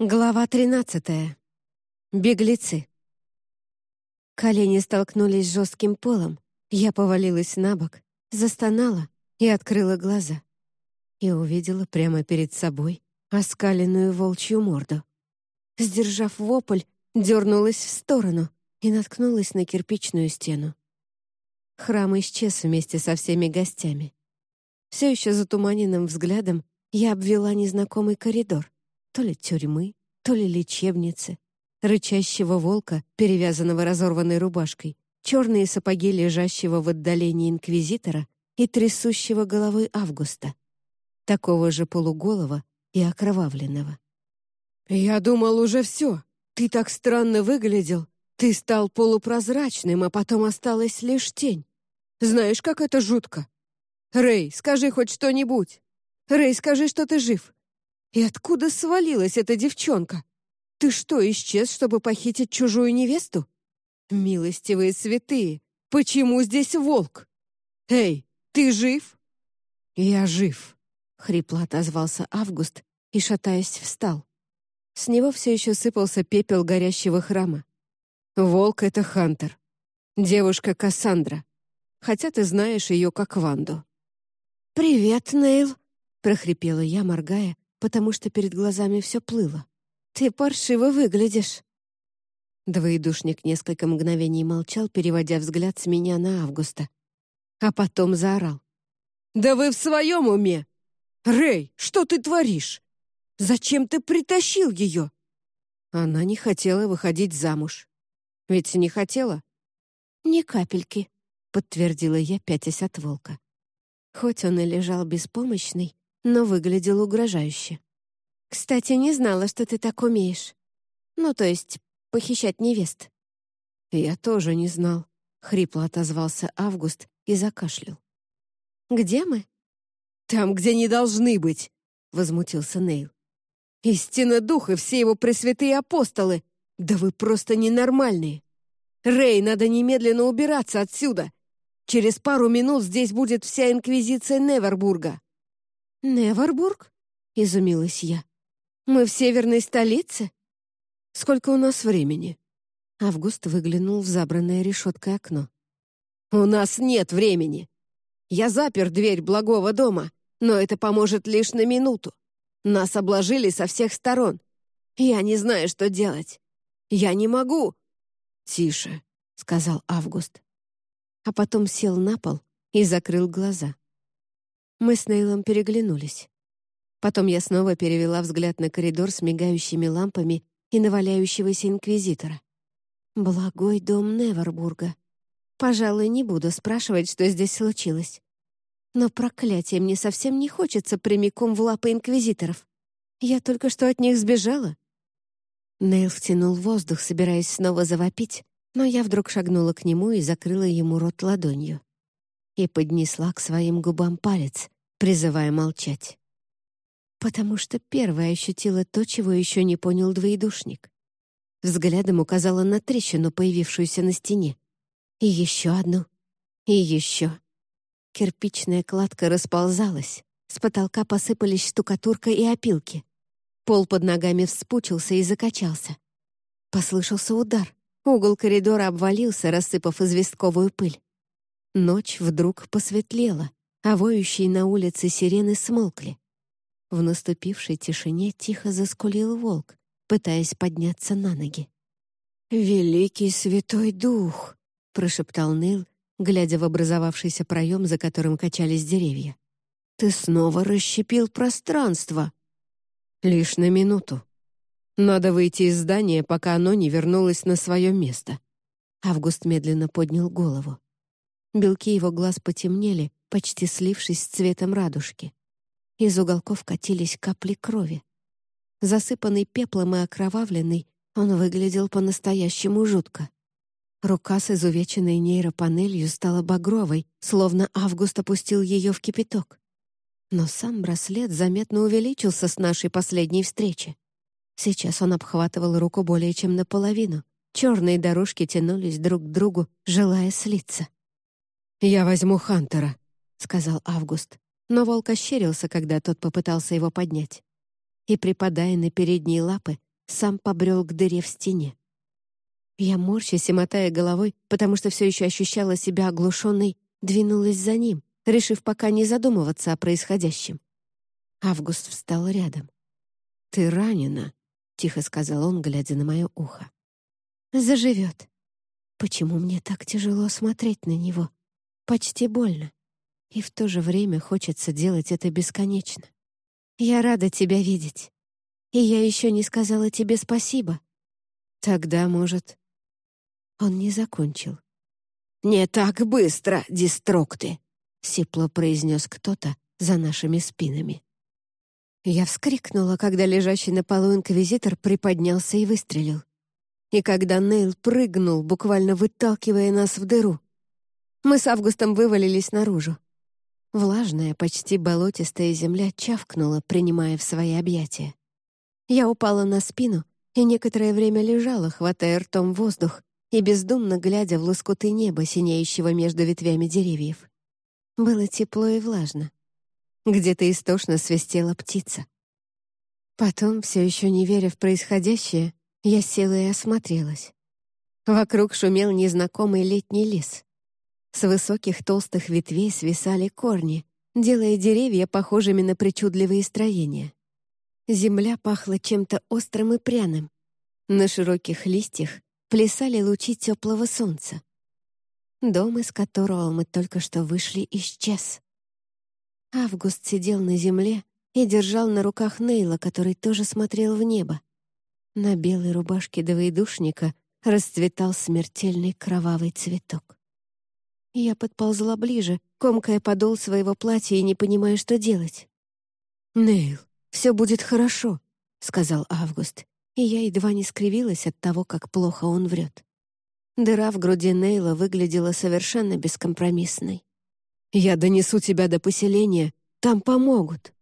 Глава 13. Беглецы. Колени столкнулись с жестким полом. Я повалилась на бок, застонала и открыла глаза. И увидела прямо перед собой оскаленную волчью морду. Сдержав вопль, дернулась в сторону и наткнулась на кирпичную стену. Храм исчез вместе со всеми гостями. Все еще затуманенным взглядом я обвела незнакомый коридор — то ли тюрьмы, то ли лечебницы, рычащего волка, перевязанного разорванной рубашкой, черные сапоги лежащего в отдалении инквизитора и трясущего головой Августа, такого же полуголого и окровавленного. «Я думал, уже все. Ты так странно выглядел. Ты стал полупрозрачным, а потом осталась лишь тень. Знаешь, как это жутко? Рэй, скажи хоть что-нибудь. Рэй, скажи, что ты жив. И откуда свалилась эта девчонка? Ты что, исчез, чтобы похитить чужую невесту? Милостивые святые, почему здесь волк? Эй, ты жив? Я жив, хрипло отозвался Август и, шатаясь, встал. С него все еще сыпался пепел горящего храма. Волк — это Хантер. Девушка Кассандра. Хотя ты знаешь ее как Ванду. «Привет, Нейл», — прохрипела я, моргая, потому что перед глазами все плыло. «Ты паршиво выглядишь!» Двоедушник несколько мгновений молчал, переводя взгляд с меня на Августа. А потом заорал. «Да вы в своем уме! Рэй, что ты творишь? Зачем ты притащил ее?» Она не хотела выходить замуж. Ведь не хотела? «Ни капельки», — подтвердила я, пятясь от волка. Хоть он и лежал беспомощный, но выглядел угрожающе. «Кстати, не знала, что ты так умеешь. Ну, то есть, похищать невест». «Я тоже не знал», — хрипло отозвался Август и закашлял. «Где мы?» «Там, где не должны быть», — возмутился Нейл. «Истина дух и все его пресвятые апостолы! Да вы просто ненормальные! Рэй, надо немедленно убираться отсюда! Через пару минут здесь будет вся инквизиция Невербурга!» «Невербург?» — изумилась я. «Мы в северной столице?» «Сколько у нас времени?» Август выглянул в забранное решеткой окно. «У нас нет времени. Я запер дверь благого дома, но это поможет лишь на минуту. Нас обложили со всех сторон. Я не знаю, что делать. Я не могу». «Тише», — сказал Август. А потом сел на пол и закрыл глаза. Мы с Нейлом переглянулись. Потом я снова перевела взгляд на коридор с мигающими лампами и наваляющегося инквизитора. Благой дом Невербурга. Пожалуй, не буду спрашивать, что здесь случилось. Но проклятие мне совсем не хочется прямиком в лапы инквизиторов. Я только что от них сбежала. Нейл втянул воздух, собираясь снова завопить, но я вдруг шагнула к нему и закрыла ему рот ладонью и поднесла к своим губам палец, призывая молчать. Потому что первая ощутила то, чего еще не понял двоедушник. Взглядом указала на трещину, появившуюся на стене. И еще одну. И еще. Кирпичная кладка расползалась. С потолка посыпались штукатурка и опилки. Пол под ногами вспучился и закачался. Послышался удар. Угол коридора обвалился, рассыпав известковую пыль. Ночь вдруг посветлела, а воющие на улице сирены смолкли. В наступившей тишине тихо заскулил волк, пытаясь подняться на ноги. «Великий Святой Дух!» — прошептал Нейл, глядя в образовавшийся проем, за которым качались деревья. «Ты снова расщепил пространство!» «Лишь на минуту. Надо выйти из здания, пока оно не вернулось на свое место». Август медленно поднял голову. Белки его глаз потемнели, почти слившись с цветом радужки. Из уголков катились капли крови. Засыпанный пеплом и окровавленный, он выглядел по-настоящему жутко. Рука с изувеченной нейропанелью стала багровой, словно Август опустил ее в кипяток. Но сам браслет заметно увеличился с нашей последней встречи. Сейчас он обхватывал руку более чем наполовину. Черные дорожки тянулись друг к другу, желая слиться. «Я возьму Хантера», — сказал Август. Но волк ощерился, когда тот попытался его поднять. И, припадая на передние лапы, сам побрел к дыре в стене. Я, морщась и мотая головой, потому что все еще ощущала себя оглушенной, двинулась за ним, решив пока не задумываться о происходящем. Август встал рядом. «Ты ранена», — тихо сказал он, глядя на мое ухо. «Заживет. Почему мне так тяжело смотреть на него? Почти больно. И в то же время хочется делать это бесконечно. Я рада тебя видеть. И я еще не сказала тебе спасибо. Тогда, может...» Он не закончил. «Не так быстро, дестрокты!» — сипло произнес кто-то за нашими спинами. Я вскрикнула, когда лежащий на полу инквизитор приподнялся и выстрелил. И когда Нейл прыгнул, буквально выталкивая нас в дыру. Мы с Августом вывалились наружу. Влажная, почти болотистая земля чавкнула, принимая в свои объятия. Я упала на спину и некоторое время лежала, хватая ртом воздух и бездумно глядя в лоскуты неба, синеющего между ветвями деревьев. Было тепло и влажно. Где-то истошно свистела птица. Потом, все еще не веря в происходящее, я села и осмотрелась. Вокруг шумел незнакомый летний лес. С высоких толстых ветвей свисали корни, делая деревья похожими на причудливые строения. Земля пахла чем-то острым и пряным. На широких листьях плясали лучи теплого солнца. Дом, из которого мы только что вышли, исчез. Август сидел на земле и держал на руках Нейла, который тоже смотрел в небо. На белой рубашке двоедушника расцветал смертельный кровавый цветок. Я подползла ближе, комкая подол своего платья и не понимая, что делать. «Нейл, все будет хорошо», — сказал Август, и я едва не скривилась от того, как плохо он врет. Дыра в груди Нейла выглядела совершенно бескомпромиссной. Я донесу тебя до поселения, там помогут».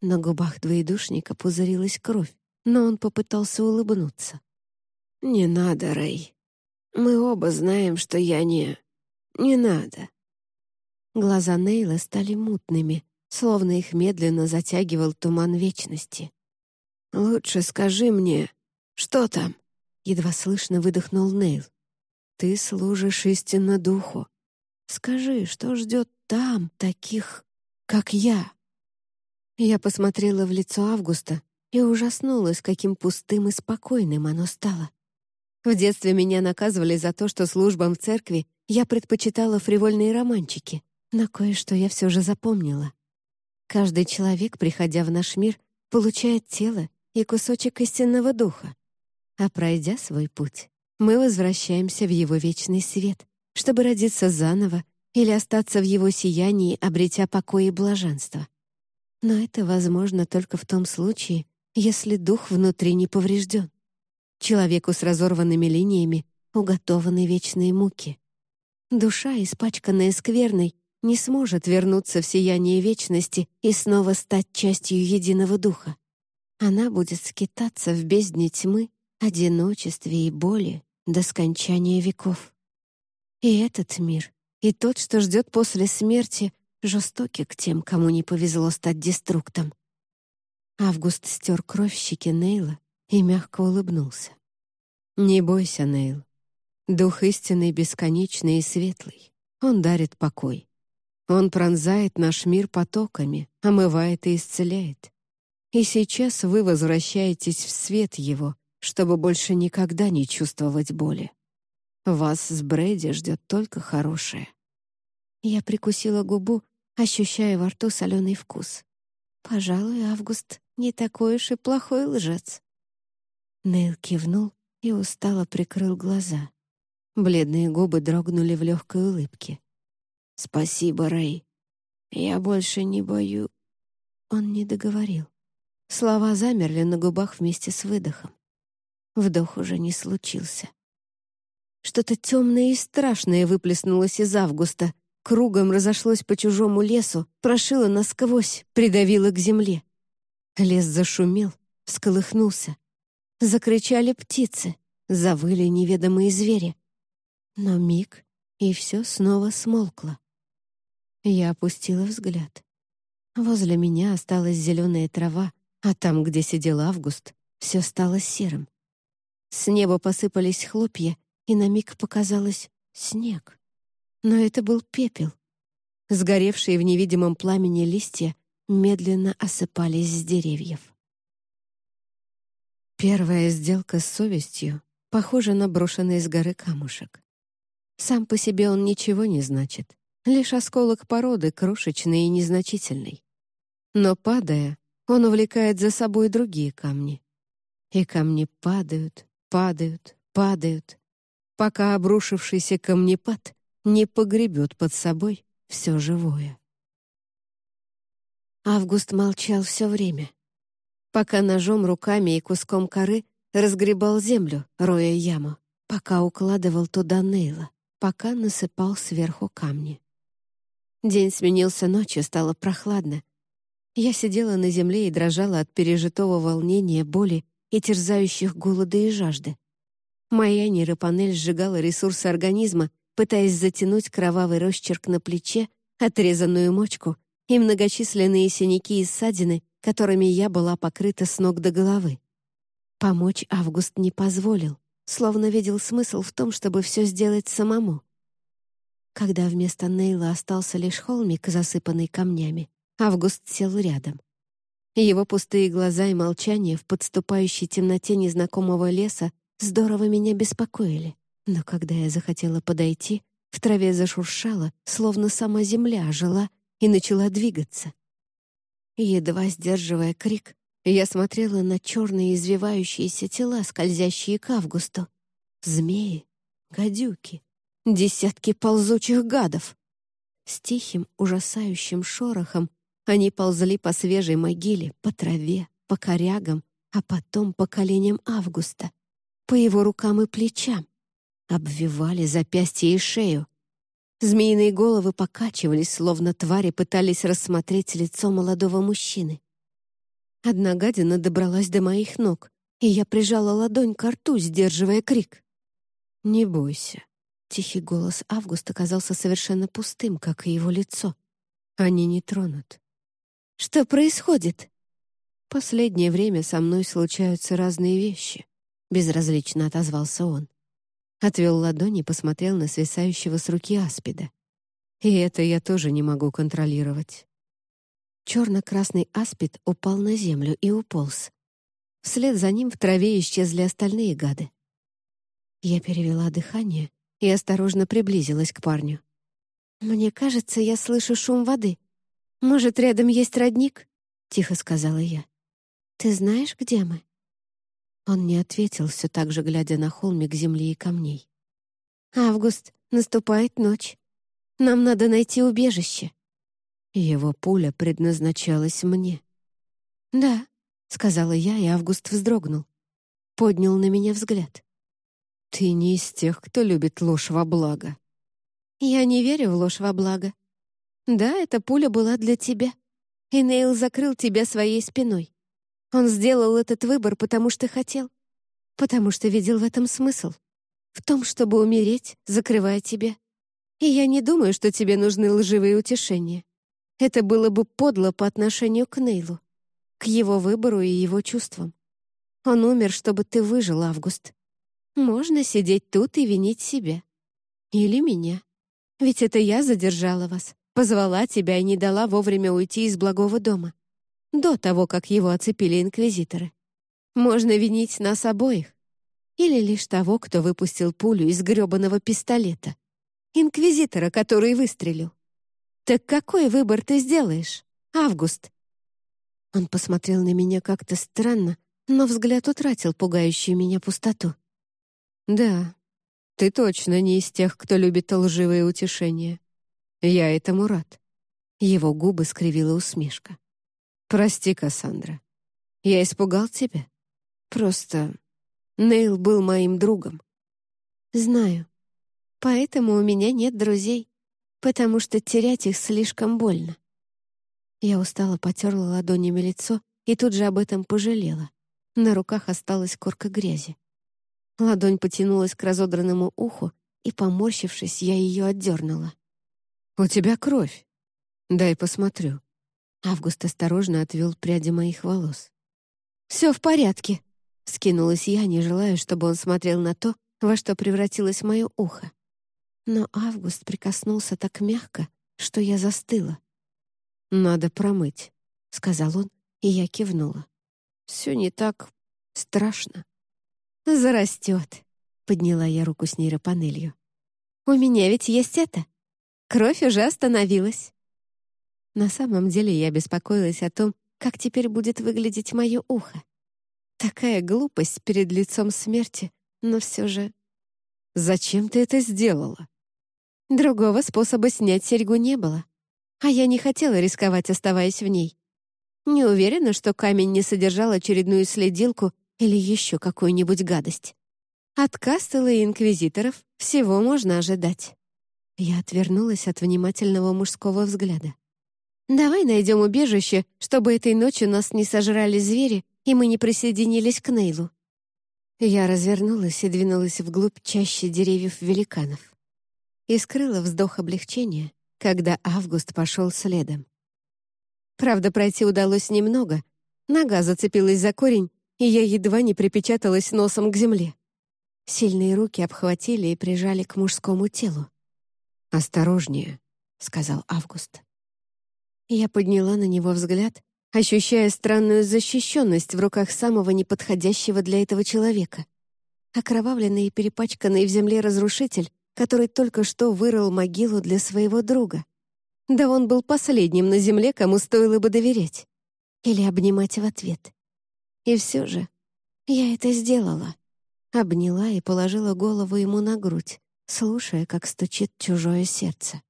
На губах двоедушника пузырилась кровь, но он попытался улыбнуться. «Не надо, Рэй. Мы оба знаем, что я не... Не надо». Глаза Нейла стали мутными, словно их медленно затягивал туман вечности. «Лучше скажи мне, что там?» Едва слышно выдохнул Нейл. «Ты служишь истинно духу. Скажи, что ждет там таких, как я?» Я посмотрела в лицо Августа и ужаснулась, каким пустым и спокойным оно стало. В детстве меня наказывали за то, что службам в церкви я предпочитала фривольные романчики, но кое-что я все же запомнила. Каждый человек, приходя в наш мир, получает тело и кусочек истинного духа. А пройдя свой путь, мы возвращаемся в его вечный свет, чтобы родиться заново или остаться в его сиянии, обретя покой и блаженство. Но это возможно только в том случае, если дух внутри не поврежден. Человеку с разорванными линиями уготованы вечные муки. Душа, испачканная скверной, не сможет вернуться в сияние вечности и снова стать частью единого духа. Она будет скитаться в бездне тьмы, одиночестве и боли до скончания веков. И этот мир, и тот, что ждет после смерти, жестоки к тем, кому не повезло стать деструктом. Август стер кровь в щеке Нейла и мягко улыбнулся. «Не бойся, Нейл. Дух истинный, бесконечный и светлый. Он дарит покой. Он пронзает наш мир потоками, омывает и исцеляет. И сейчас вы возвращаетесь в свет его, чтобы больше никогда не чувствовать боли. Вас с Брэди ждет только хорошее». Я прикусила губу, ощущая во рту соленый вкус. «Пожалуй, Август не такой уж и плохой лжец». Нейл кивнул и устало прикрыл глаза. Бледные губы дрогнули в легкой улыбке. «Спасибо, Рэй. Я больше не бою...» Он не договорил. Слова замерли на губах вместе с выдохом. Вдох уже не случился. Что-то темное и страшное выплеснулось из августа, кругом разошлось по чужому лесу, прошило насквозь, придавило к земле. Лес зашумел, всколыхнулся. Закричали птицы, завыли неведомые звери. Но миг, и все снова смолкло. Я опустила взгляд. Возле меня осталась зеленая трава, а там, где сидел Август, Все стало серым. С неба посыпались хлопья, и на миг показалось снег. Но это был пепел. Сгоревшие в невидимом пламени листья медленно осыпались с деревьев. Первая сделка с совестью похожа на брошенный с горы камушек. Сам по себе он ничего не значит, лишь осколок породы, крошечный и незначительный. Но падая, он увлекает за собой другие камни. И камни падают, падают, падают, пока обрушившийся камнепад не погребет под собой все живое. Август молчал все время, пока ножом, руками и куском коры разгребал землю, роя яму, пока укладывал туда Нейла, пока насыпал сверху камни. День сменился ночью, стало прохладно. Я сидела на земле и дрожала от пережитого волнения, боли и терзающих голода и жажды. Моя нейропанель сжигала ресурсы организма, пытаясь затянуть кровавый росчерк на плече, отрезанную мочку и многочисленные синяки и ссадины, которыми я была покрыта с ног до головы. Помочь Август не позволил, словно видел смысл в том, чтобы все сделать самому. Когда вместо Нейла остался лишь холмик, засыпанный камнями, Август сел рядом. Его пустые глаза и молчание в подступающей темноте незнакомого леса здорово меня беспокоили. Но когда я захотела подойти, в траве зашуршало, словно сама земля ожила и начала двигаться. Едва сдерживая крик, я смотрела на черные извивающиеся тела, скользящие к августу. Змеи, гадюки, десятки ползучих гадов. С тихим, ужасающим шорохом они ползли по свежей могиле, по траве, по корягам, а потом по коленям Августа, по его рукам и плечам. Обвивали запястья и шею, Змеиные головы покачивались, словно твари пытались рассмотреть лицо молодого мужчины. Одна гадина добралась до моих ног, и я прижала ладонь к рту, сдерживая крик. «Не бойся». Тихий голос Августа казался совершенно пустым, как и его лицо. «Они не тронут». «Что происходит?» «Последнее время со мной случаются разные вещи», — безразлично отозвался он. Отвел ладони и посмотрел на свисающего с руки аспида. И это я тоже не могу контролировать. Черно-красный аспид упал на землю и уполз. Вслед за ним в траве исчезли остальные гады. Я перевела дыхание и осторожно приблизилась к парню. «Мне кажется, я слышу шум воды. Может, рядом есть родник?» — тихо сказала я. «Ты знаешь, где мы?» Он не ответил, все так же глядя на холмик земли и камней. «Август, наступает ночь. Нам надо найти убежище». Его пуля предназначалась мне. «Да», — сказала я, и Август вздрогнул. Поднял на меня взгляд. «Ты не из тех, кто любит ложь во благо». «Я не верю в ложь во благо. Да, эта пуля была для тебя, и Нейл закрыл тебя своей спиной. Он сделал этот выбор, потому что хотел, потому что видел в этом смысл. В том, чтобы умереть, закрывая тебя. И я не думаю, что тебе нужны лживые утешения. Это было бы подло по отношению к Нейлу, к его выбору и его чувствам. Он умер, чтобы ты выжил, Август. Можно сидеть тут и винить себя. Или меня. Ведь это я задержала вас, позвала тебя и не дала вовремя уйти из благого дома до того, как его оцепили инквизиторы. Можно винить нас обоих. Или лишь того, кто выпустил пулю из грёбаного пистолета. Инквизитора, который выстрелил. Так какой выбор ты сделаешь, Август? Он посмотрел на меня как-то странно, но взгляд утратил пугающую меня пустоту. «Да, ты точно не из тех, кто любит лживые утешения. Я этому рад». Его губы скривила усмешка. «Прости, Кассандра. Я испугал тебя? Просто Нейл был моим другом». «Знаю. Поэтому у меня нет друзей, потому что терять их слишком больно». Я устало потерла ладонями лицо и тут же об этом пожалела. На руках осталась корка грязи. Ладонь потянулась к разодранному уху, и, поморщившись, я ее отдернула. «У тебя кровь. Дай посмотрю». Август осторожно отвел пряди моих волос. «Все в порядке». — скинулась я, не желая, чтобы он смотрел на то, во что превратилось мое ухо. Но Август прикоснулся так мягко, что я застыла. «Надо промыть», — сказал он, и я кивнула. «Все не так страшно». «Зарастет», — подняла я руку с нейропанелью. «У меня ведь есть это. Кровь уже остановилась». На самом деле я беспокоилась о том, как теперь будет выглядеть мое ухо. Такая глупость перед лицом смерти, но все же... «Зачем ты это сделала?» Другого способа снять серьгу не было, а я не хотела рисковать, оставаясь в ней. Не уверена, что камень не содержал очередную следилку или еще какую-нибудь гадость. От Кастела и инквизиторов всего можно ожидать. Я отвернулась от внимательного мужского взгляда. «Давай найдем убежище, чтобы этой ночью нас не сожрали звери, и мы не присоединились к Нейлу». Я развернулась и двинулась вглубь чаще деревьев великанов. И скрыла вздох облегчения, когда Август пошел следом. Правда, пройти удалось немного. Нога зацепилась за корень, и я едва не припечаталась носом к земле. Сильные руки обхватили и прижали к мужскому телу. «Осторожнее», — сказал Август. Я подняла на него взгляд, ощущая странную защищенность в руках самого неподходящего для этого человека. Окровавленный и перепачканный в земле разрушитель, который только что вырыл могилу для своего друга. Да он был последним на земле, кому стоило бы доверять. Или обнимать в ответ. И все же я это сделала. Обняла и положила голову ему на грудь, слушая, как стучит чужое сердце.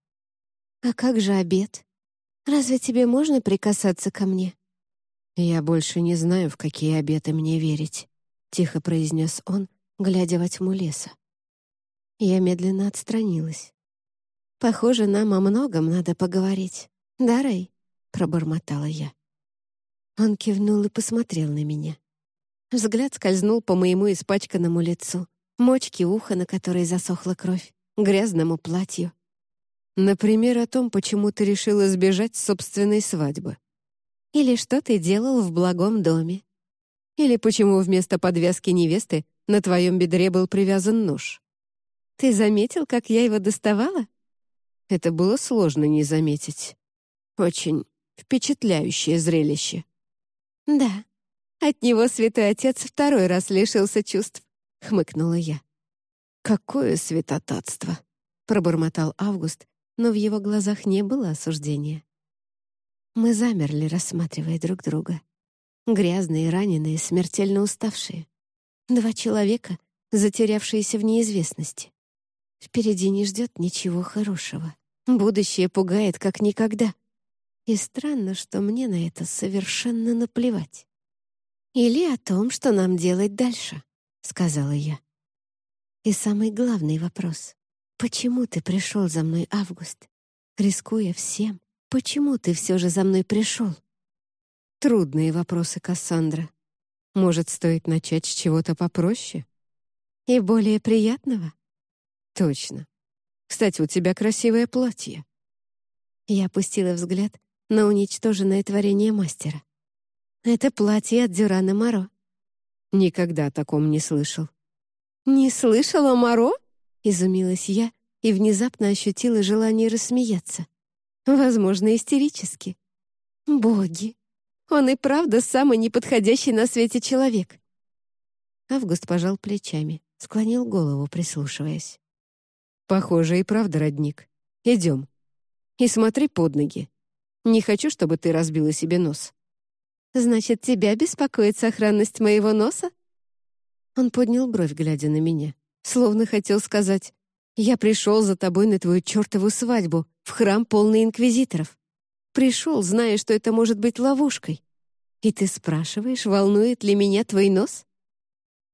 «А как же обед? Разве тебе можно прикасаться ко мне?» «Я больше не знаю, в какие обеты мне верить», — тихо произнес он, глядя во тьму леса. Я медленно отстранилась. «Похоже, нам о многом надо поговорить. Да, Рэй?» — пробормотала я. Он кивнул и посмотрел на меня. Взгляд скользнул по моему испачканному лицу, мочке уха, на которой засохла кровь, грязному платью. Например, о том, почему ты решила сбежать с собственной свадьбы. Или что ты делал в благом доме. Или почему вместо подвязки невесты на твоем бедре был привязан нож. Ты заметил, как я его доставала? Это было сложно не заметить. Очень впечатляющее зрелище. Да, от него святой отец второй раз лишился чувств, хмыкнула я. Какое святотатство, пробормотал Август, но в его глазах не было осуждения. Мы замерли, рассматривая друг друга. Грязные, раненые, смертельно уставшие. Два человека, затерявшиеся в неизвестности. Впереди не ждет ничего хорошего. Будущее пугает, как никогда. И странно, что мне на это совершенно наплевать. «Или о том, что нам делать дальше», — сказала я. И самый главный вопрос — почему ты пришел за мной, Август? Рискуя всем, почему ты все же за мной пришел? Трудные вопросы, Кассандра. Может, стоит начать с чего-то попроще? И более приятного? Точно. Кстати, у тебя красивое платье. Я опустила взгляд на уничтоженное творение мастера. Это платье от Дюрана Моро. Никогда о таком не слышал. «Не слышала Моро?» — изумилась я и внезапно ощутила желание рассмеяться. Возможно, истерически. «Боги! Он и правда самый неподходящий на свете человек!» Август пожал плечами, склонил голову, прислушиваясь. «Похоже, и правда родник. Идем. И смотри под ноги. Не хочу, чтобы ты разбила себе нос». «Значит, тебя беспокоит сохранность моего носа?» Он поднял бровь, глядя на меня, словно хотел сказать, «Я пришел за тобой на твою чертову свадьбу, в храм полный инквизиторов. Пришел, зная, что это может быть ловушкой. И ты спрашиваешь, волнует ли меня твой нос?»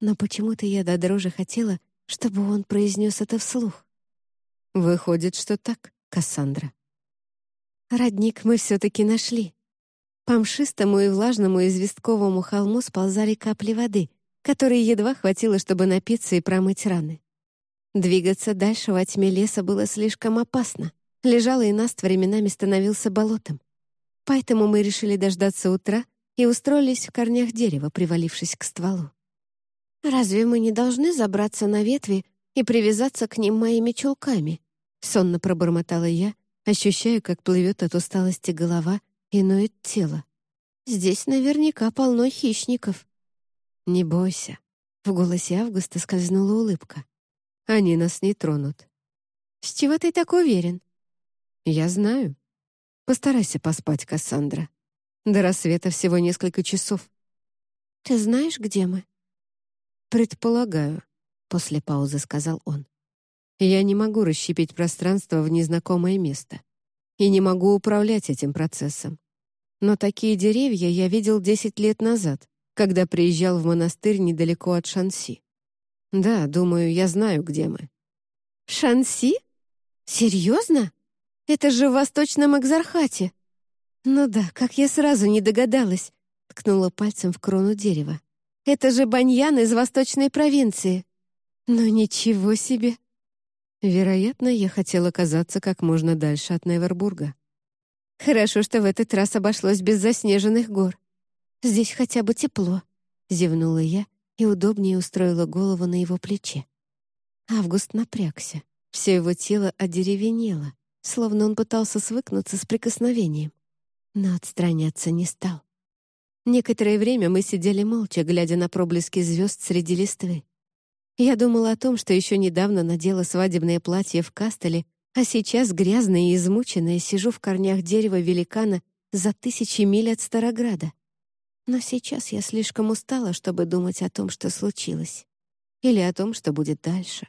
Но почему-то я до дрожи хотела, чтобы он произнес это вслух. «Выходит, что так, Кассандра». Родник мы все-таки нашли. По мшистому и влажному известковому холму сползали капли воды, которые едва хватило, чтобы напиться и промыть раны. Двигаться дальше во тьме леса было слишком опасно. Лежалый наст временами становился болотом. Поэтому мы решили дождаться утра и устроились в корнях дерева, привалившись к стволу. «Разве мы не должны забраться на ветви и привязаться к ним моими чулками?» Сонно пробормотала я, ощущая, как плывет от усталости голова и ноет тело. «Здесь наверняка полно хищников». «Не бойся», — в голосе Августа скользнула улыбка. «Они нас не тронут». «С чего ты так уверен?» «Я знаю. Постарайся поспать, Кассандра. До рассвета всего несколько часов». «Ты знаешь, где мы?» «Предполагаю», — после паузы сказал он. «Я не могу расщепить пространство в незнакомое место и не могу управлять этим процессом. Но такие деревья я видел 10 лет назад, когда приезжал в монастырь недалеко от Шанси. Да, думаю, я знаю, где мы». «Шанси? Серьезно? Это же в Восточном Экзархате!» «Ну да, как я сразу не догадалась», — ткнула пальцем в крону дерева. «Это же баньян из восточной провинции». «Ну ничего себе!» Вероятно, я хотел оказаться как можно дальше от Невербурга. «Хорошо, что в этот раз обошлось без заснеженных гор. Здесь хотя бы тепло», — зевнула я и удобнее устроила голову на его плече. Август напрягся. Все его тело одеревенело, словно он пытался свыкнуться с прикосновением но отстраняться не стал. Некоторое время мы сидели молча, глядя на проблески звезд среди листвы. Я думала о том, что еще недавно надела свадебное платье в Кастеле, а сейчас, грязная и измученная, сижу в корнях дерева великана за тысячи миль от Старограда. Но сейчас я слишком устала, чтобы думать о том, что случилось. Или о том, что будет дальше.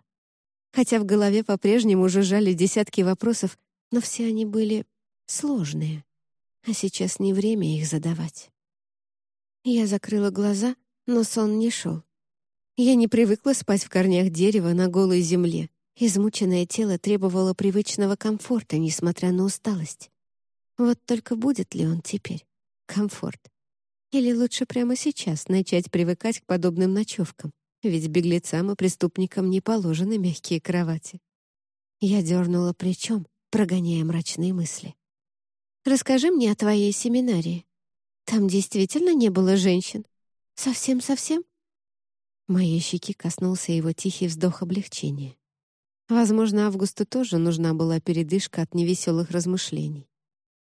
Хотя в голове по-прежнему жужжали десятки вопросов, но все они были сложные а сейчас не время их задавать. Я закрыла глаза, но сон не шел. Я не привыкла спать в корнях дерева на голой земле. Измученное тело требовало привычного комфорта, несмотря на усталость. Вот только будет ли он теперь? Комфорт. Или лучше прямо сейчас начать привыкать к подобным ночевкам, ведь беглецам и преступникам не положены мягкие кровати. Я дернула плечом, прогоняя мрачные мысли. Расскажи мне о твоей семинарии. Там действительно не было женщин? Совсем-совсем?» Моей щеки коснулся его тихий вздох облегчения. Возможно, Августу тоже нужна была передышка от невеселых размышлений.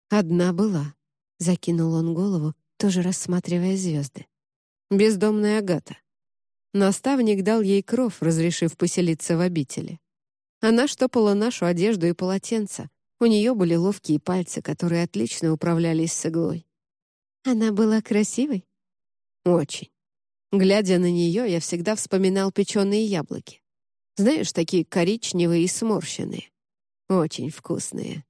«Одна была», — закинул он голову, тоже рассматривая звезды. «Бездомная Агата. Наставник дал ей кров, разрешив поселиться в обители. Она штопала нашу одежду и полотенца, у нее были ловкие пальцы, которые отлично управлялись с иглой. Она была красивой? Очень. Глядя на нее, я всегда вспоминал печеные яблоки. Знаешь, такие коричневые и сморщенные. Очень вкусные.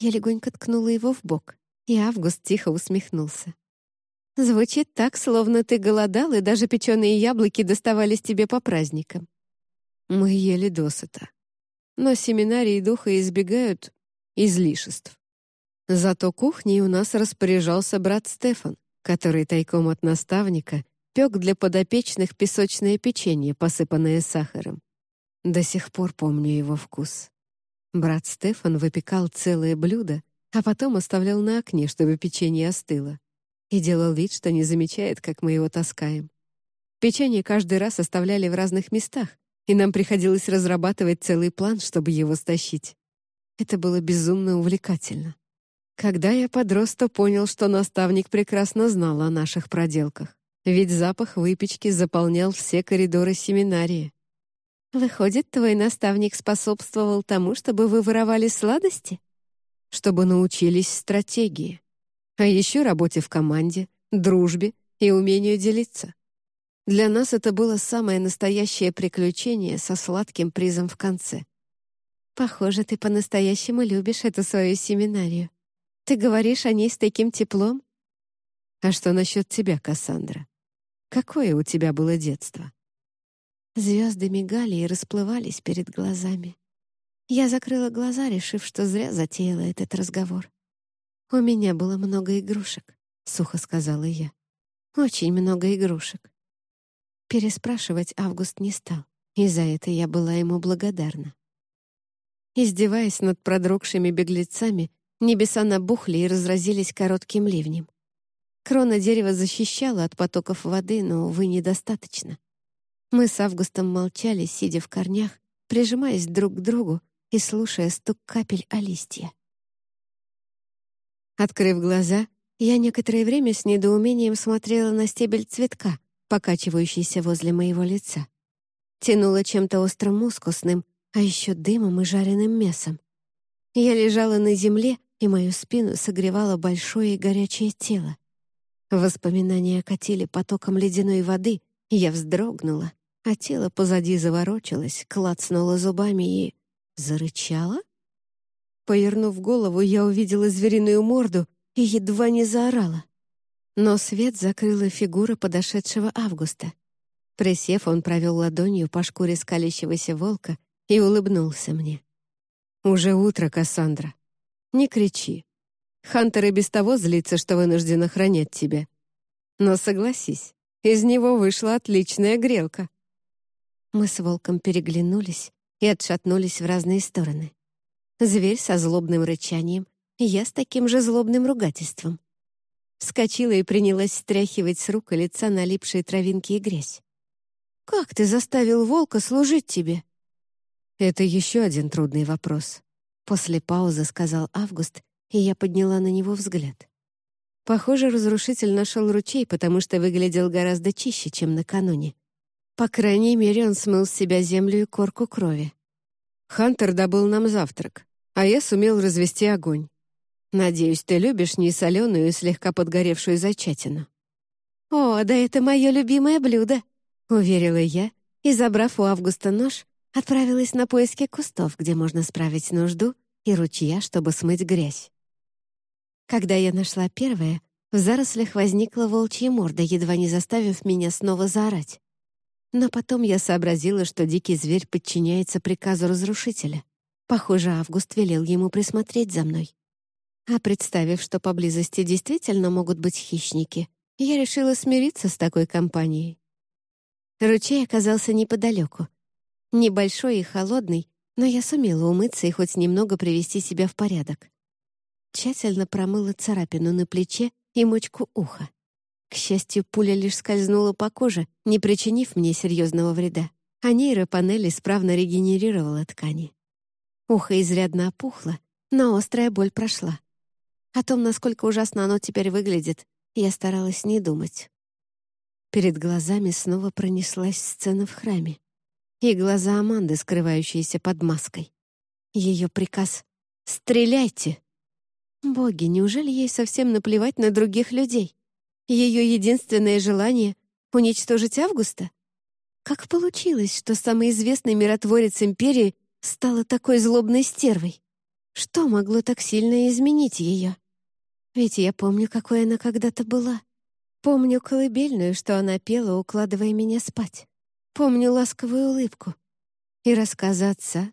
Я легонько ткнула его в бок, и Август тихо усмехнулся. «Звучит так, словно ты голодал, и даже печеные яблоки доставались тебе по праздникам». Мы ели досыта но семинарии духа избегают излишеств. Зато кухней у нас распоряжался брат Стефан, который тайком от наставника пек для подопечных песочное печенье, посыпанное сахаром. До сих пор помню его вкус. Брат Стефан выпекал целое блюдо, а потом оставлял на окне, чтобы печенье остыло, и делал вид, что не замечает, как мы его таскаем. Печенье каждый раз оставляли в разных местах, и нам приходилось разрабатывать целый план, чтобы его стащить. Это было безумно увлекательно. Когда я подрос, то понял, что наставник прекрасно знал о наших проделках, ведь запах выпечки заполнял все коридоры семинарии. «Выходит, твой наставник способствовал тому, чтобы вы воровали сладости?» «Чтобы научились стратегии, а еще работе в команде, дружбе и умению делиться. Для нас это было самое настоящее приключение со сладким призом в конце. Похоже, ты по-настоящему любишь эту свою семинарию. Ты говоришь о ней с таким теплом? А что насчет тебя, Кассандра? Какое у тебя было детство? Звезды мигали и расплывались перед глазами. Я закрыла глаза, решив, что зря затеяла этот разговор. «У меня было много игрушек», — сухо сказала я. «Очень много игрушек. Переспрашивать Август не стал, и за это я была ему благодарна. Издеваясь над продрогшими беглецами, небеса набухли и разразились коротким ливнем. Крона дерева защищала от потоков воды, но, увы, недостаточно. Мы с Августом молчали, сидя в корнях, прижимаясь друг к другу и слушая стук капель о листья. Открыв глаза, я некоторое время с недоумением смотрела на стебель цветка, покачивающийся возле моего лица. Тянуло чем-то острым мускусным, а еще дымом и жареным мясом. Я лежала на земле, и мою спину согревало большое и горячее тело. Воспоминания окатили потоком ледяной воды, я вздрогнула, а тело позади заворочилось, клацнуло зубами и... зарычало? Повернув голову, я увидела звериную морду и едва не заорала. Но свет закрыла фигура подошедшего Августа. Присев, он провел ладонью по шкуре скалящегося волка и улыбнулся мне. «Уже утро, Кассандра. Не кричи. Хантер и без того злится, что вынужден охранять тебя. Но согласись, из него вышла отличная грелка». Мы с волком переглянулись и отшатнулись в разные стороны. Зверь со злобным рычанием, я с таким же злобным ругательством. Вскочила и принялась стряхивать с рук и лица налипшие травинки и грязь. «Как ты заставил волка служить тебе?» «Это еще один трудный вопрос», — после паузы сказал Август, и я подняла на него взгляд. Похоже, разрушитель нашел ручей, потому что выглядел гораздо чище, чем накануне. По крайней мере, он смыл с себя землю и корку крови. Хантер добыл нам завтрак а я сумел развести огонь. Надеюсь, ты любишь несоленую и слегка подгоревшую зайчатину». «О, да это мое любимое блюдо», — уверила я, и, забрав у Августа нож, отправилась на поиски кустов, где можно справить нужду, и ручья, чтобы смыть грязь. Когда я нашла первое, в зарослях возникла волчья морда, едва не заставив меня снова заорать. Но потом я сообразила, что дикий зверь подчиняется приказу разрушителя. Похоже, Август велел ему присмотреть за мной. А представив, что поблизости действительно могут быть хищники, я решила смириться с такой компанией. Ручей оказался неподалеку. Небольшой и холодный, но я сумела умыться и хоть немного привести себя в порядок. Тщательно промыла царапину на плече и мочку уха. К счастью, пуля лишь скользнула по коже, не причинив мне серьезного вреда, а нейропанель исправно регенерировала ткани. Ухо изрядно опухло, но острая боль прошла. О том, насколько ужасно оно теперь выглядит, я старалась не думать. Перед глазами снова пронеслась сцена в храме. И глаза Аманды, скрывающиеся под маской. Ее приказ «Стреляйте!» Боги, неужели ей совсем наплевать на других людей? Ее единственное желание — уничтожить Августа? Как получилось, что самый известный миротворец Империи стала такой злобной стервой? Что могло так сильно изменить ее? Ведь я помню, какой она когда-то была. Помню колыбельную, что она пела, укладывая меня спать. Помню ласковую улыбку. И рассказы отца.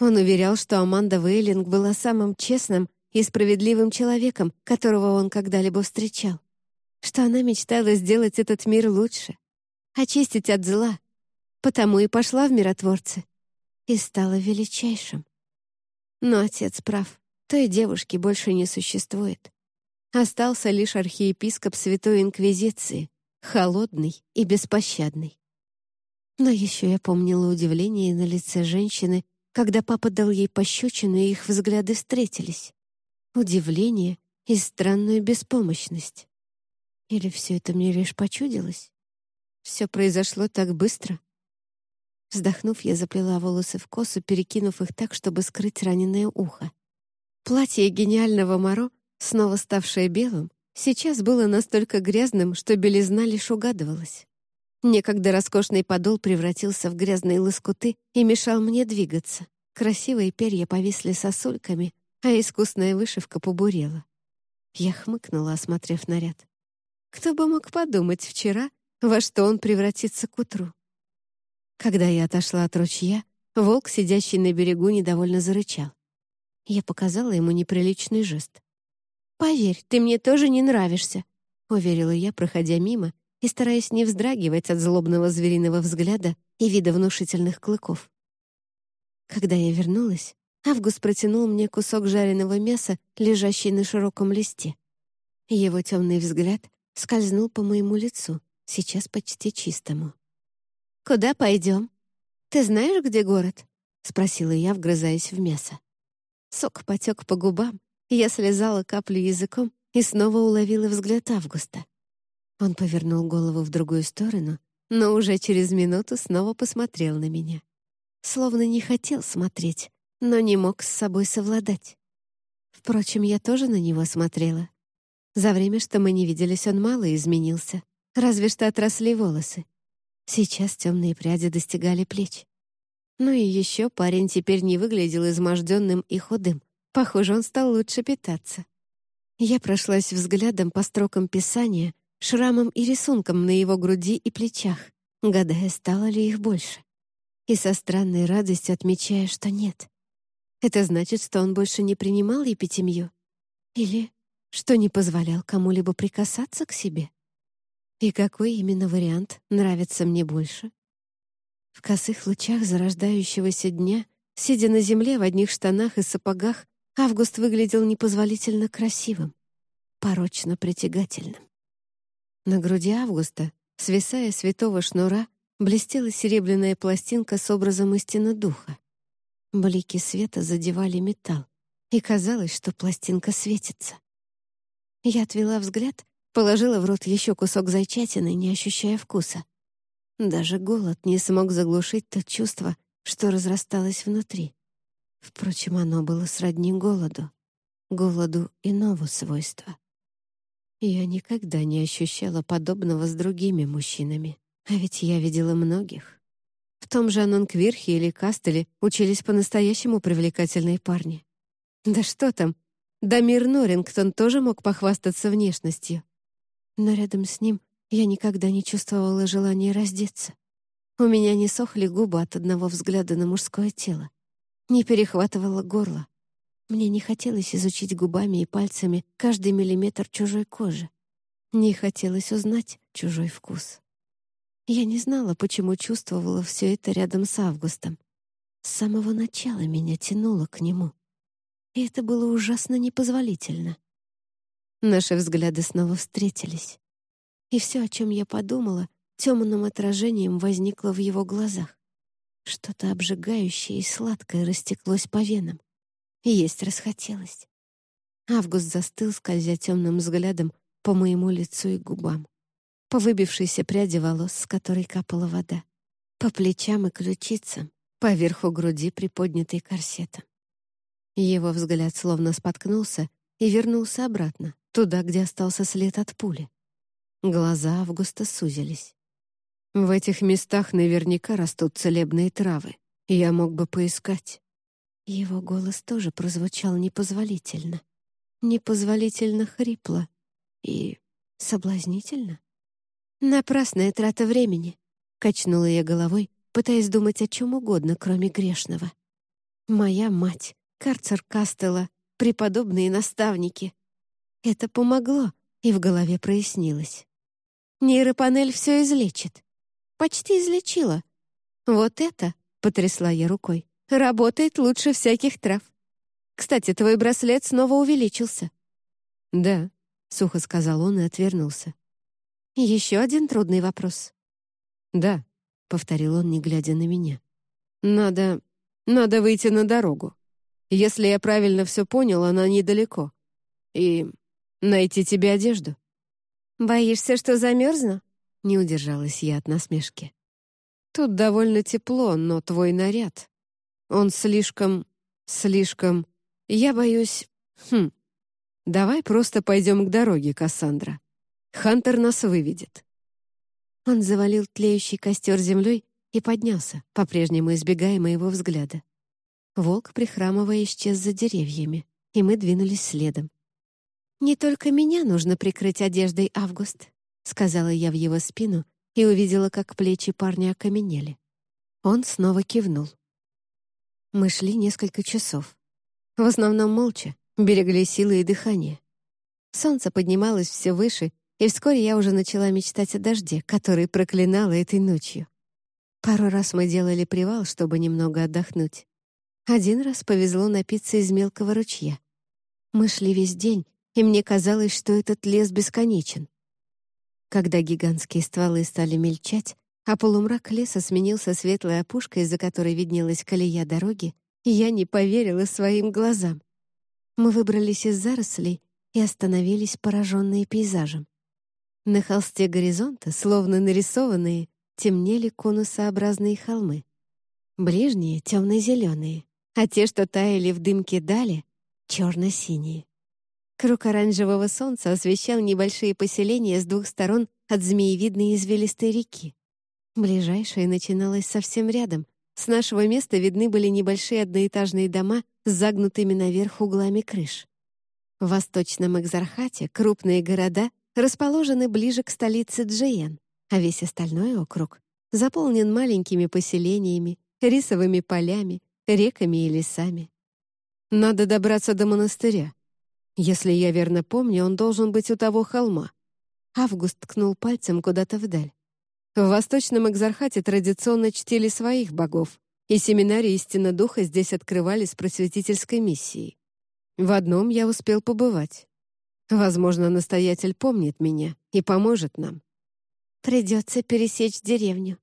Он уверял, что Аманда Вейлинг была самым честным и справедливым человеком, которого он когда-либо встречал. Что она мечтала сделать этот мир лучше, очистить от зла. Потому и пошла в миротворцы и стала величайшим. Но отец прав, той девушки больше не существует. Остался лишь архиепископ Святой Инквизиции, холодный и беспощадный. Но еще я помнила удивление на лице женщины, когда папа дал ей пощечину, и их взгляды встретились. Удивление и странную беспомощность. Или все это мне лишь почудилось? Все произошло так быстро, Вздохнув, я заплела волосы в косу, перекинув их так, чтобы скрыть раненое ухо. Платье гениального Моро, снова ставшее белым, сейчас было настолько грязным, что белизна лишь угадывалась. Некогда роскошный подол превратился в грязные лоскуты и мешал мне двигаться. Красивые перья повисли сосульками, а искусная вышивка побурела. Я хмыкнула, осмотрев наряд. Кто бы мог подумать вчера, во что он превратится к утру. Когда я отошла от ручья, волк, сидящий на берегу, недовольно зарычал. Я показала ему неприличный жест. «Поверь, ты мне тоже не нравишься», — уверила я, проходя мимо и стараясь не вздрагивать от злобного звериного взгляда и вида внушительных клыков. Когда я вернулась, Август протянул мне кусок жареного мяса, лежащий на широком листе. Его темный взгляд скользнул по моему лицу, сейчас почти чистому. «Куда пойдем? Ты знаешь, где город?» — спросила я, вгрызаясь в мясо. Сок потек по губам, я слезала каплю языком и снова уловила взгляд Августа. Он повернул голову в другую сторону, но уже через минуту снова посмотрел на меня. Словно не хотел смотреть, но не мог с собой совладать. Впрочем, я тоже на него смотрела. За время, что мы не виделись, он мало изменился, разве что отросли волосы. Сейчас темные пряди достигали плеч. Ну и еще парень теперь не выглядел изможденным и худым. Похоже, он стал лучше питаться. Я прошлась взглядом по строкам писания, шрамам и рисункам на его груди и плечах, гадая, стало ли их больше. И со странной радостью отмечая, что нет. Это значит, что он больше не принимал епитемью? Или что не позволял кому-либо прикасаться к себе? И какой именно вариант нравится мне больше? В косых лучах зарождающегося дня, сидя на земле в одних штанах и сапогах, Август выглядел непозволительно красивым, порочно притягательным. На груди Августа, свисая святого шнура, блестела серебряная пластинка с образом истины духа. Блики света задевали металл, и казалось, что пластинка светится. Я отвела взгляд, положила в рот еще кусок зайчатины, не ощущая вкуса. Даже голод не смог заглушить то чувство, что разрасталось внутри. Впрочем, оно было сродни голоду, голоду иного свойства. Я никогда не ощущала подобного с другими мужчинами, а ведь я видела многих. В том же Анонквирхе или Кастеле учились по-настоящему привлекательные парни. Да что там, Дамир Норрингтон тоже мог похвастаться внешностью. Но рядом с ним я никогда не чувствовала желания раздеться. У меня не сохли губы от одного взгляда на мужское тело. Не перехватывало горло. Мне не хотелось изучить губами и пальцами каждый миллиметр чужой кожи. Не хотелось узнать чужой вкус. Я не знала, почему чувствовала все это рядом с Августом. С самого начала меня тянуло к нему. И это было ужасно непозволительно. Наши взгляды снова встретились. И все, о чем я подумала, темным отражением возникло в его глазах. Что-то обжигающее и сладкое растеклось по венам. Есть расхотелось. Август застыл, скользя темным взглядом по моему лицу и губам. По выбившейся пряди волос, с которой капала вода. По плечам и ключицам, по верху груди, приподнятой корсетом. Его взгляд словно споткнулся и вернулся обратно, туда, где остался след от пули. Глаза Августа сузились. «В этих местах наверняка растут целебные травы. Я мог бы поискать». Его голос тоже прозвучал непозволительно. Непозволительно хрипло и соблазнительно. «Напрасная трата времени», — качнула я головой, пытаясь думать о чем угодно, кроме грешного. «Моя мать, карцер Кастела, преподобные наставники». Это помогло, и в голове прояснилось. Нейропанель все излечит. Почти излечила. Вот это, — потрясла я рукой, Работает лучше всяких трав. Кстати, твой браслет снова увеличился». «Да», — сухо сказал он и отвернулся. «Еще один трудный вопрос». «Да», — повторил он, не глядя на меня. «Надо... надо выйти на дорогу. Если я правильно все понял, она недалеко. И найти тебе одежду». «Боишься, что замерзну?» — не удержалась я от насмешки. «Тут довольно тепло, но твой наряд...» Он слишком... слишком... Я боюсь... Хм... Давай просто пойдем к дороге, Кассандра. Хантер нас выведет». Он завалил тлеющий костер землей и поднялся, по-прежнему избегая моего взгляда. Волк, прихрамывая, исчез за деревьями, и мы двинулись следом. «Не только меня нужно прикрыть одеждой, Август», — сказала я в его спину и увидела, как плечи парня окаменели. Он снова кивнул. Мы шли несколько часов. В основном молча, берегли силы и дыхание. Солнце поднималось все выше, и вскоре я уже начала мечтать о дожде, который проклинала этой ночью. Пару раз мы делали привал, чтобы немного отдохнуть. Один раз повезло напиться из мелкого ручья. Мы шли весь день, и мне казалось, что этот лес бесконечен. Когда гигантские стволы стали мельчать, а полумрак леса сменился светлой опушкой, из-за которой виднелась колея дороги, я не поверила своим глазам. Мы выбрались из зарослей и остановились, пораженные пейзажем. На холсте горизонта, словно нарисованные, темнели конусообразные холмы. Ближние — темно-зеленые, а те, что таяли в дымке дали, — черно-синие. Круг оранжевого солнца освещал небольшие поселения с двух сторон от змеевидной извилистой реки. Ближайшая начиналась совсем рядом. С нашего места видны были небольшие одноэтажные дома с загнутыми наверх углами крыш. В Восточном Экзархате крупные города расположены ближе к столице Джиен, а весь остальной округ заполнен маленькими поселениями, рисовыми полями, реками и лесами. Надо добраться до монастыря. Если я верно помню, он должен быть у того холма. Август ткнул пальцем куда-то вдаль. В Восточном Экзархате традиционно чтили своих богов, и семинарии истинно духа здесь открывали с просветительской миссией. В одном я успел побывать. Возможно, настоятель помнит меня и поможет нам. Придется пересечь деревню.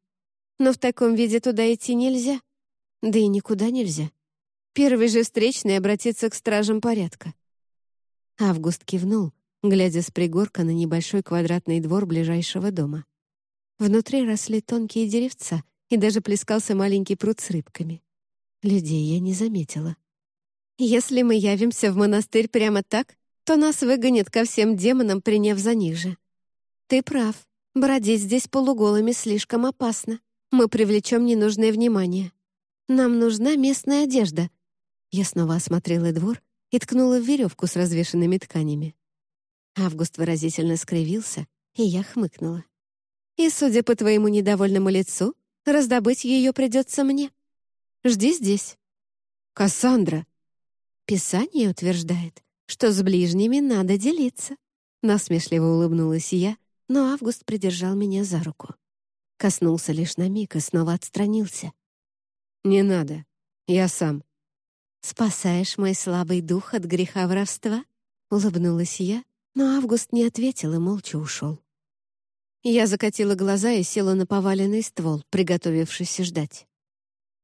Но в таком виде туда идти нельзя. Да и никуда нельзя. Первый же встречный обратится к стражам порядка. Август кивнул, глядя с пригорка на небольшой квадратный двор ближайшего дома. Внутри росли тонкие деревца, и даже плескался маленький пруд с рыбками. Людей я не заметила. Если мы явимся в монастырь прямо так, то нас выгонят ко всем демонам, приняв за них же. Ты прав. Бродить здесь полуголыми слишком опасно. Мы привлечем ненужное внимание. Нам нужна местная одежда. Я снова осмотрела двор и ткнула в веревку с развешенными тканями. Август выразительно скривился, и я хмыкнула. И, судя по твоему недовольному лицу, раздобыть ее придется мне. Жди здесь. Кассандра. Писание утверждает, что с ближними надо делиться. Насмешливо улыбнулась я, но Август придержал меня за руку. Коснулся лишь на миг и снова отстранился. «Не надо. Я сам». «Спасаешь мой слабый дух от греха воровства?» — улыбнулась я, но Август не ответил и молча ушел. Я закатила глаза и села на поваленный ствол, приготовившись ждать.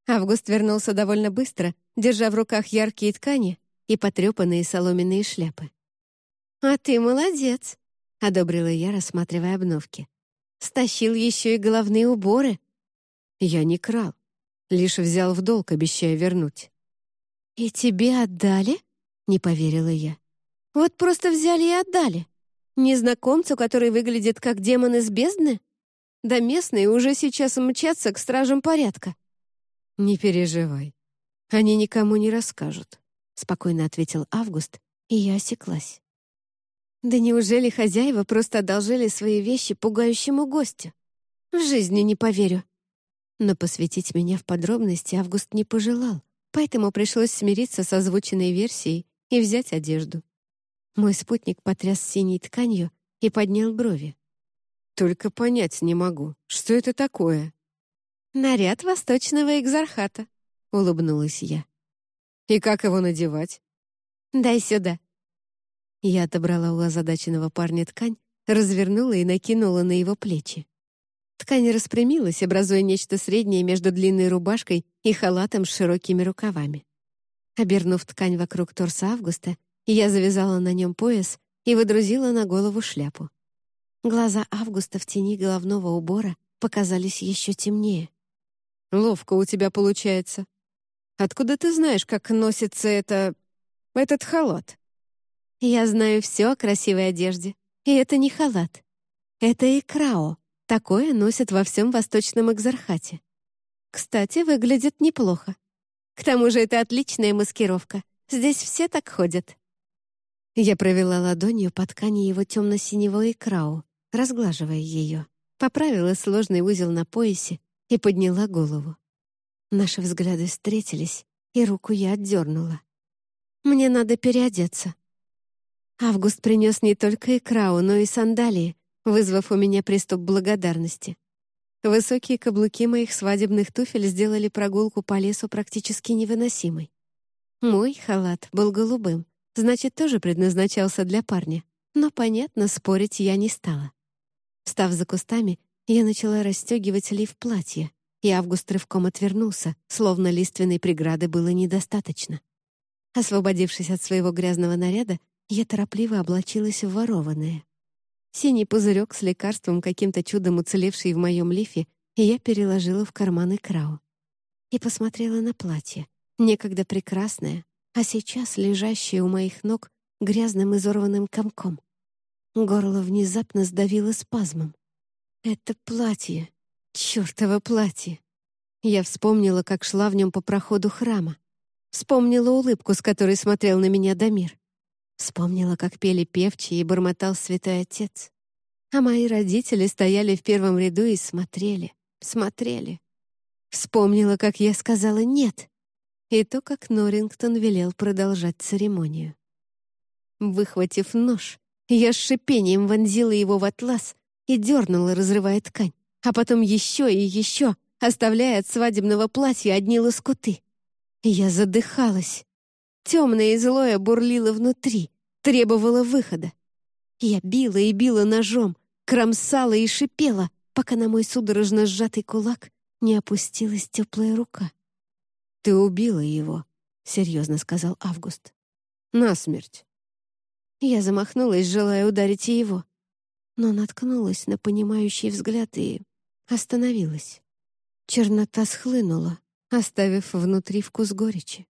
Август вернулся довольно быстро, держа в руках яркие ткани и потрепанные соломенные шляпы. «А ты молодец», — одобрила я, рассматривая обновки. «Стащил еще и головные уборы». «Я не крал, лишь взял в долг, обещая вернуть». «И тебе отдали?» — не поверила я. «Вот просто взяли и отдали. Незнакомцу, который выглядит как демон из бездны? Да местные уже сейчас мчатся к стражам порядка. «Не переживай. Они никому не расскажут», — спокойно ответил Август, и я осеклась. «Да неужели хозяева просто одолжили свои вещи пугающему гостю? В жизни не поверю». Но посвятить меня в подробности Август не пожелал, поэтому пришлось смириться с озвученной версией и взять одежду. Мой спутник потряс синей тканью и поднял брови. «Только понять не могу, что это такое?» «Наряд восточного экзархата», — улыбнулась я. «И как его надевать?» «Дай сюда». Я отобрала у озадаченного парня ткань, развернула и накинула на его плечи. Ткань распрямилась, образуя нечто среднее между длинной рубашкой и халатом с широкими рукавами. Обернув ткань вокруг торса Августа, я завязала на нем пояс и выдрузила на голову шляпу. Глаза Августа в тени головного убора показались еще темнее. «Ловко у тебя получается. Откуда ты знаешь, как носится это... этот халат?» «Я знаю все о красивой одежде, и это не халат. Это икрао. Такое носят во всем Восточном Экзархате. Кстати, выглядит неплохо. К тому же это отличная маскировка. Здесь все так ходят». Я провела ладонью по ткани его темно-синего икрау, разглаживая ее, поправила сложный узел на поясе и подняла голову. Наши взгляды встретились, и руку я отдернула. «Мне надо переодеться». Август принес не только икрау, но и сандалии, вызвав у меня приступ благодарности. Высокие каблуки моих свадебных туфель сделали прогулку по лесу практически невыносимой. Мой халат был голубым, значит, тоже предназначался для парня. Но, понятно, спорить я не стала. Став за кустами, Я начала расстегивать лиф платья, и Август рывком отвернулся, словно лиственной преграды было недостаточно. Освободившись от своего грязного наряда, я торопливо облачилась в ворованное. Синий пузырек с лекарством, каким-то чудом уцелевший в моем лифе, я переложила в карманы крау. И посмотрела на платье, некогда прекрасное, а сейчас лежащее у моих ног грязным изорванным комком. Горло внезапно сдавило спазмом. Это платье, чёртово платье. Я вспомнила, как шла в нем по проходу храма. Вспомнила улыбку, с которой смотрел на меня Дамир. Вспомнила, как пели певчие и бормотал святой отец. А мои родители стояли в первом ряду и смотрели, смотрели. Вспомнила, как я сказала «нет», и то, как Норрингтон велел продолжать церемонию. Выхватив нож, я с шипением вонзила его в атлас и дернула, разрывая ткань, а потом еще и еще, оставляя от свадебного платья одни лоскуты. Я задыхалась. Темное и злое бурлило внутри, требовало выхода. Я била и била ножом, кромсала и шипела, пока на мой судорожно сжатый кулак не опустилась теплая рука. «Ты убила его», — серьезно сказал Август. «Насмерть». Я замахнулась, желая ударить и его, но наткнулась на понимающий взгляд и остановилась. Чернота схлынула, оставив внутри вкус горечи.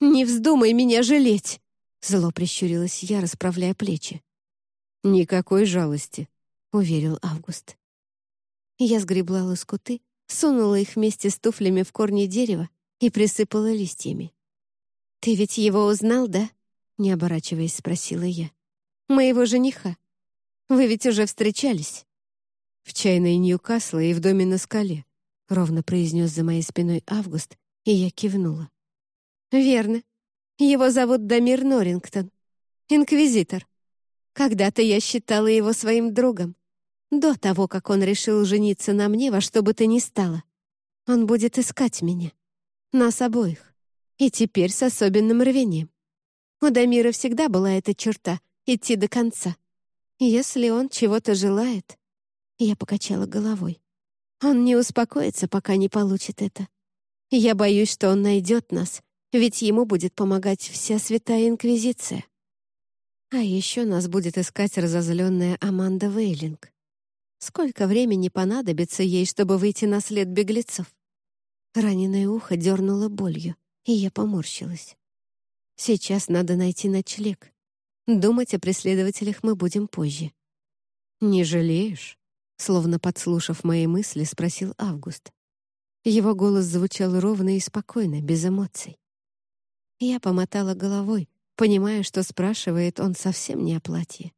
«Не вздумай меня жалеть!» Зло прищурилась я, расправляя плечи. «Никакой жалости», — уверил Август. Я сгребла лоскуты, сунула их вместе с туфлями в корни дерева и присыпала листьями. «Ты ведь его узнал, да?» не оборачиваясь, спросила я. «Моего жениха. Вы ведь уже встречались?» «В чайной Ньюкасла и в доме на скале», — ровно произнес за моей спиной Август, и я кивнула. «Верно. Его зовут Дамир Норрингтон. Инквизитор. Когда-то я считала его своим другом. До того, как он решил жениться на мне во что бы то ни стало. Он будет искать меня. Нас обоих. И теперь с особенным рвением. У Дамира всегда была эта черта — идти до конца. Если он чего-то желает... Я покачала головой. Он не успокоится, пока не получит это. Я боюсь, что он найдет нас, ведь ему будет помогать вся святая Инквизиция. А еще нас будет искать разозленная Аманда Вейлинг. Сколько времени понадобится ей, чтобы выйти на след беглецов? Раненое ухо дернуло болью, и я поморщилась. Сейчас надо найти ночлег. Думать о преследователях мы будем позже. «Не жалеешь?» Словно подслушав мои мысли, спросил Август. Его голос звучал ровно и спокойно, без эмоций. Я помотала головой, понимая, что спрашивает он совсем не о платье.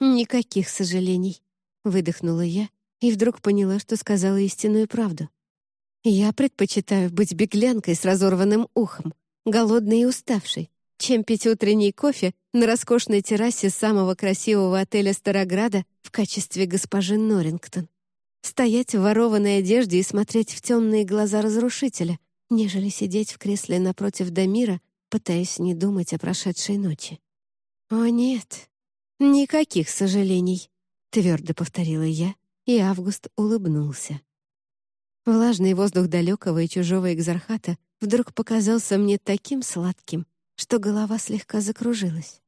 «Никаких сожалений», — выдохнула я и вдруг поняла, что сказала истинную правду. «Я предпочитаю быть беглянкой с разорванным ухом, голодный и уставший, чем пить утренний кофе на роскошной террасе самого красивого отеля Старограда в качестве госпожи Норрингтон. Стоять в ворованной одежде и смотреть в темные глаза разрушителя, нежели сидеть в кресле напротив Дамира, пытаясь не думать о прошедшей ночи. «О, нет, никаких сожалений», — твердо повторила я, и Август улыбнулся. Влажный воздух далекого и чужого экзархата вдруг показался мне таким сладким, что голова слегка закружилась.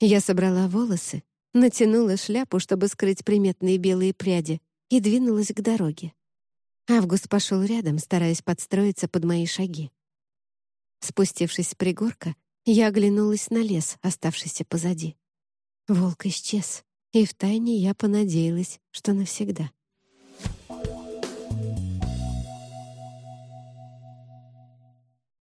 Я собрала волосы, натянула шляпу, чтобы скрыть приметные белые пряди, и двинулась к дороге. Август пошел рядом, стараясь подстроиться под мои шаги. Спустившись с пригорка, я оглянулась на лес, оставшийся позади. Волк исчез, и втайне я понадеялась, что навсегда.